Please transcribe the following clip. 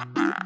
Mm-hmm.